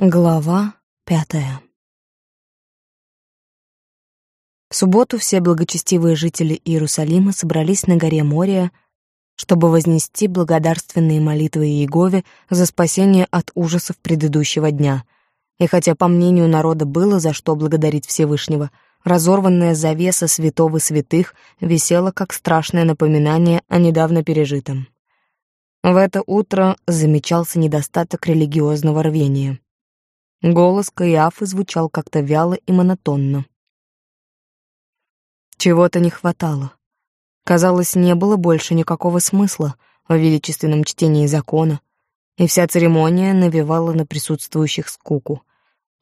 Глава пятая В субботу все благочестивые жители Иерусалима собрались на горе Мория, чтобы вознести благодарственные молитвы Иегове за спасение от ужасов предыдущего дня. И хотя, по мнению народа, было за что благодарить Всевышнего, разорванная завеса святого святых висела как страшное напоминание о недавно пережитом. В это утро замечался недостаток религиозного рвения — Голос Каиафы звучал как-то вяло и монотонно. Чего-то не хватало. Казалось, не было больше никакого смысла в величественном чтении закона, и вся церемония навевала на присутствующих скуку.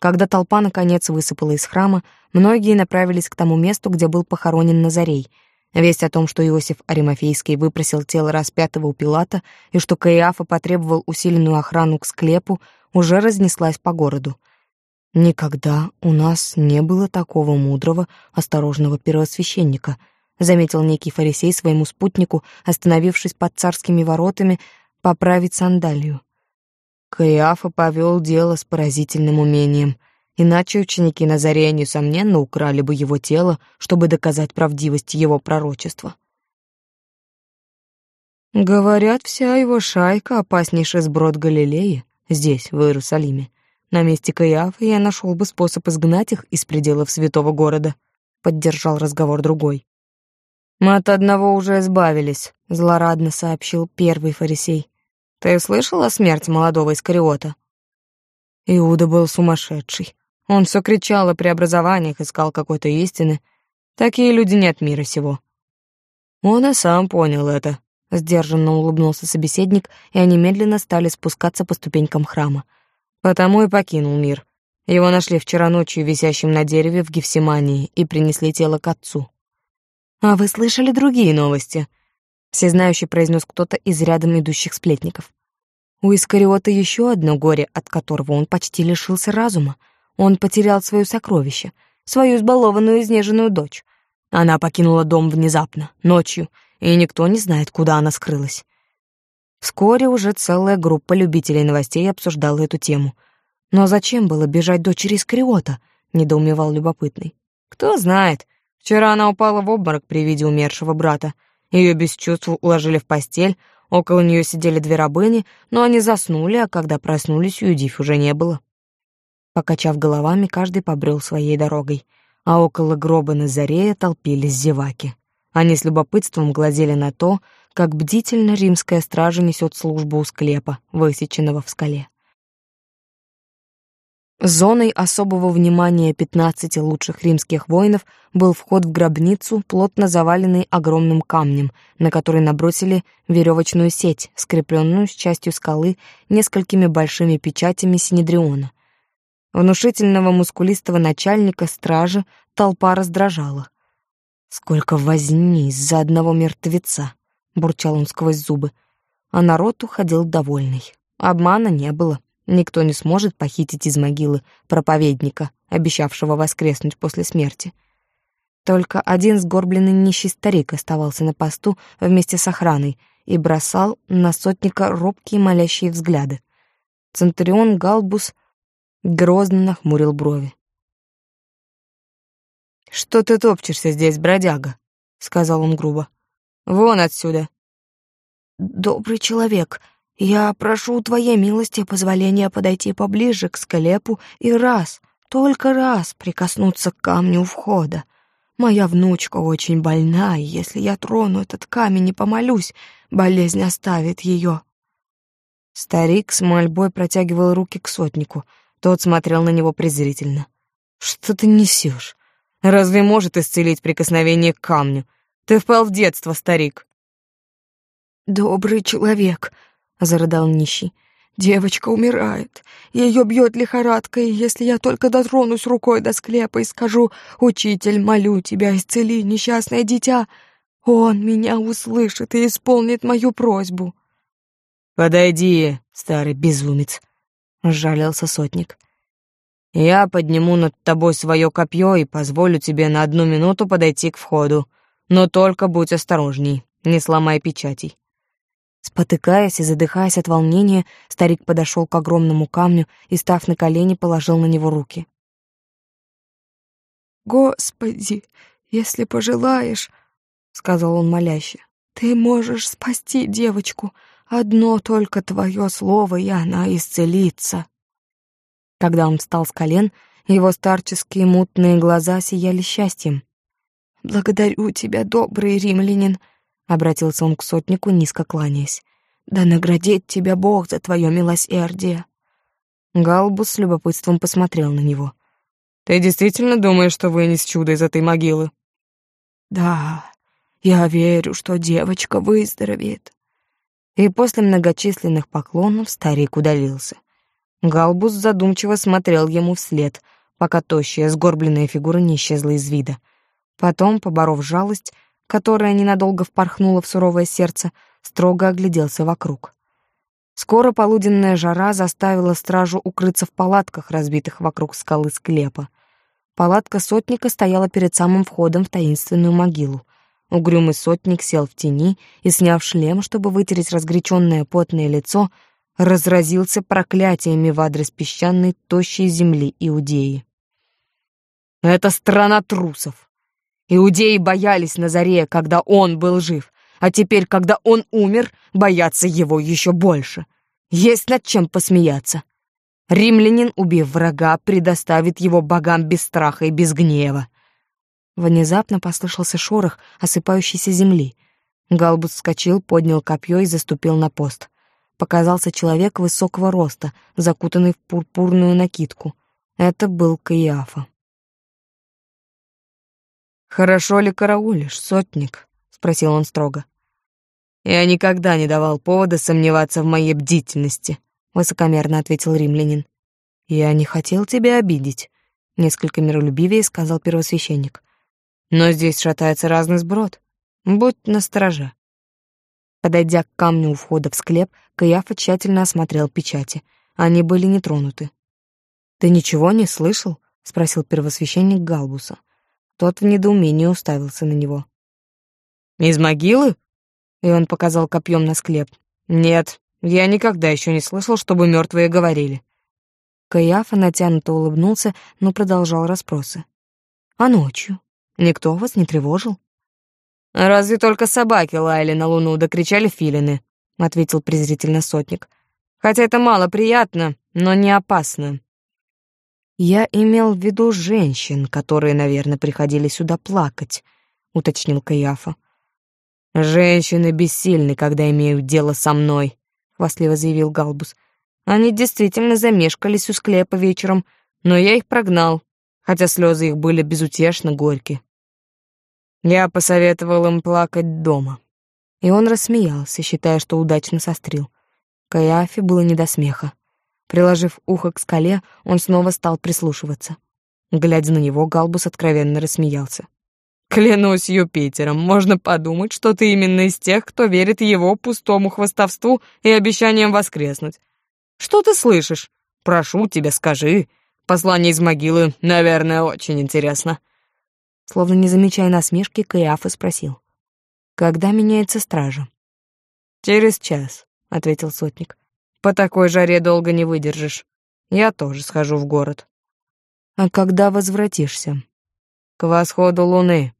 Когда толпа наконец высыпала из храма, многие направились к тому месту, где был похоронен Назарей. Весть о том, что Иосиф Аримофейский выпросил тело распятого у Пилата и что Каиафа потребовал усиленную охрану к склепу, уже разнеслась по городу. Никогда у нас не было такого мудрого, осторожного первосвященника, заметил некий фарисей своему спутнику, остановившись под царскими воротами поправить сандалию. Каиафа повел дело с поразительным умением, иначе ученики Назарея, несомненно, украли бы его тело, чтобы доказать правдивость его пророчества. Говорят, вся его шайка — опаснейший сброд Галилеи, здесь, в Иерусалиме. На месте Каиафа я нашел бы способ изгнать их из пределов святого города», — поддержал разговор другой. «Мы от одного уже избавились», — злорадно сообщил первый фарисей. «Ты слышал о смерти молодого Искариота?» Иуда был сумасшедший. Он все кричал о преобразованиях, искал какой-то истины. Такие люди нет мира сего. Он и сам понял это, Сдержанно улыбнулся собеседник, и они медленно стали спускаться по ступенькам храма. Потому и покинул мир. Его нашли вчера ночью висящим на дереве в Гефсимании и принесли тело к отцу. «А вы слышали другие новости?» Всезнающий произнес кто-то из рядом идущих сплетников. У Искариота еще одно горе, от которого он почти лишился разума. Он потерял свое сокровище, свою избалованную изнеженную дочь. Она покинула дом внезапно, ночью, и никто не знает, куда она скрылась. Вскоре уже целая группа любителей новостей обсуждала эту тему. Но зачем было бежать дочери из Криота? недоумевал любопытный. Кто знает. Вчера она упала в обморок при виде умершего брата. Ее без чувств уложили в постель, около нее сидели две рабыни, но они заснули, а когда проснулись, Юдив уже не было. Покачав головами, каждый побрел своей дорогой, а около гроба Назарея толпились зеваки. Они с любопытством глазели на то, как бдительно римская стража несет службу у склепа, высеченного в скале. Зоной особого внимания 15 лучших римских воинов был вход в гробницу, плотно заваленный огромным камнем, на который набросили веревочную сеть, скрепленную с частью скалы несколькими большими печатями Синедриона. Внушительного мускулистого начальника стражи толпа раздражала. Сколько возни из-за одного мертвеца, бурчал он сквозь зубы. А народ уходил довольный. Обмана не было. Никто не сможет похитить из могилы проповедника, обещавшего воскреснуть после смерти. Только один сгорбленный нищий старик оставался на посту вместе с охраной и бросал на сотника робкие молящие взгляды. Центурион Галбус грозно нахмурил брови. «Что ты топчешься здесь, бродяга?» — сказал он грубо. «Вон отсюда!» «Добрый человек, я прошу твоей милости позволения подойти поближе к склепу и раз, только раз прикоснуться к камню у входа. Моя внучка очень больна, и если я трону этот камень и помолюсь, болезнь оставит ее». Старик с мольбой протягивал руки к сотнику. Тот смотрел на него презрительно. «Что ты несешь? Разве может исцелить прикосновение к камню? Ты впал в детство, старик. Добрый человек, зарыдал нищий. Девочка умирает. Ее бьет лихорадка, и если я только дотронусь рукой до склепа и скажу «Учитель, молю тебя, исцели несчастное дитя», он меня услышит и исполнит мою просьбу. «Подойди, старый безумец», — жалился сотник. Я подниму над тобой свое копье и позволю тебе на одну минуту подойти к входу. Но только будь осторожней, не сломай печатей». Спотыкаясь и задыхаясь от волнения, старик подошел к огромному камню и, став на колени, положил на него руки. «Господи, если пожелаешь, — сказал он моляще, — ты можешь спасти девочку. Одно только твое слово, и она исцелится». Когда он встал с колен, его старческие мутные глаза сияли счастьем. «Благодарю тебя, добрый римлянин», — обратился он к сотнику, низко кланяясь. «Да наградит тебя Бог за твое милосердие». Галбус с любопытством посмотрел на него. «Ты действительно думаешь, что вынес чудо из этой могилы?» «Да, я верю, что девочка выздоровеет». И после многочисленных поклонов старик удалился. Галбус задумчиво смотрел ему вслед, пока тощая сгорбленная фигура не исчезла из вида. Потом, поборов жалость, которая ненадолго впорхнула в суровое сердце, строго огляделся вокруг. Скоро полуденная жара заставила стражу укрыться в палатках, разбитых вокруг скалы склепа. Палатка сотника стояла перед самым входом в таинственную могилу. Угрюмый сотник сел в тени и, сняв шлем, чтобы вытереть разгоряченное потное лицо, разразился проклятиями в адрес песчаной тощей земли Иудеи. «Это страна трусов! Иудеи боялись Назарея, когда он был жив, а теперь, когда он умер, боятся его еще больше. Есть над чем посмеяться. Римлянин, убив врага, предоставит его богам без страха и без гнева». Внезапно послышался шорох осыпающейся земли. Галбут вскочил, поднял копье и заступил на пост показался человек высокого роста, закутанный в пурпурную накидку. Это был Каиафа. «Хорошо ли караулишь, сотник?» — спросил он строго. «Я никогда не давал повода сомневаться в моей бдительности», — высокомерно ответил римлянин. «Я не хотел тебя обидеть», — несколько миролюбивее сказал первосвященник. «Но здесь шатается разный сброд. Будь настороже». Подойдя к камню у входа в склеп, Каяфа тщательно осмотрел печати. Они были не тронуты. «Ты ничего не слышал?» — спросил первосвященник Галбуса. Тот в недоумении уставился на него. «Из могилы?» И он показал копьем на склеп. «Нет, я никогда еще не слышал, чтобы мертвые говорили». Каяфа натянуто улыбнулся, но продолжал расспросы. «А ночью? Никто вас не тревожил?» «Разве только собаки лаяли на луну да кричали филины», — ответил презрительно сотник. «Хотя это мало приятно, но не опасно». «Я имел в виду женщин, которые, наверное, приходили сюда плакать», — уточнил Каяфа. «Женщины бессильны, когда имеют дело со мной», — хвастливо заявил Галбус. «Они действительно замешкались у склепа вечером, но я их прогнал, хотя слезы их были безутешно горькие. Я посоветовал им плакать дома. И он рассмеялся, считая, что удачно сострил. Каяфе было не до смеха. Приложив ухо к скале, он снова стал прислушиваться. Глядя на него, Галбус откровенно рассмеялся. «Клянусь Юпитером, можно подумать, что ты именно из тех, кто верит его пустому хвостовству и обещаниям воскреснуть. Что ты слышишь? Прошу тебя, скажи. Послание из могилы, наверное, очень интересно». Словно не замечая насмешки, Каиафа спросил. «Когда меняется стража?» «Через час», — ответил сотник. «По такой жаре долго не выдержишь. Я тоже схожу в город». «А когда возвратишься?» «К восходу луны».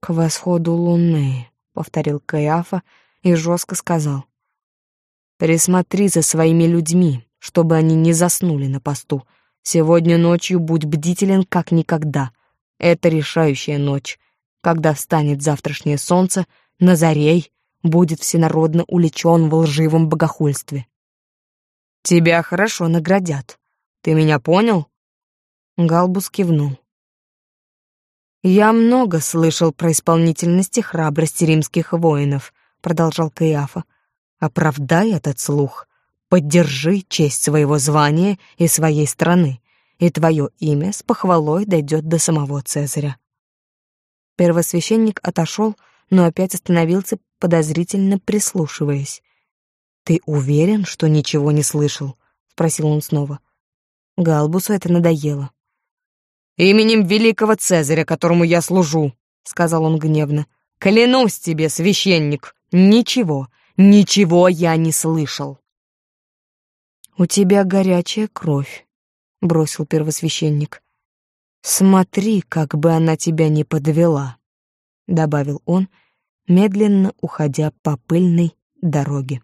«К восходу луны», — повторил Каиафа и жестко сказал. «Присмотри за своими людьми, чтобы они не заснули на посту. Сегодня ночью будь бдителен как никогда. Это решающая ночь. Когда встанет завтрашнее солнце, Назарей будет всенародно уличен в лживом богохульстве. Тебя хорошо наградят. Ты меня понял? Галбус кивнул. «Я много слышал про исполнительность и храбрость римских воинов», — продолжал Каиафа. «Оправдай этот слух, поддержи честь своего звания и своей страны и твое имя с похвалой дойдет до самого Цезаря». Первосвященник отошел, но опять остановился, подозрительно прислушиваясь. «Ты уверен, что ничего не слышал?» — спросил он снова. Галбусу это надоело. «Именем великого Цезаря, которому я служу», — сказал он гневно. «Клянусь тебе, священник, ничего, Ничего я не слышал. «У тебя горячая кровь», — бросил первосвященник. «Смотри, как бы она тебя не подвела», — добавил он, медленно уходя по пыльной дороге.